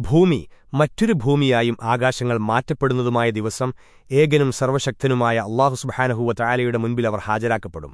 ഭൂമി മറ്റൊരു ഭൂമിയായും ആകാശങ്ങൾ മാറ്റപ്പെടുന്നതുമായ ദിവസം ഏകനും സർവശക്തനുമായ അള്ളാഹുസ്ബഹാനഹുവ സുബാനഹുവ മുൻപിൽ അവർ ഹാജരാക്കപ്പെടും.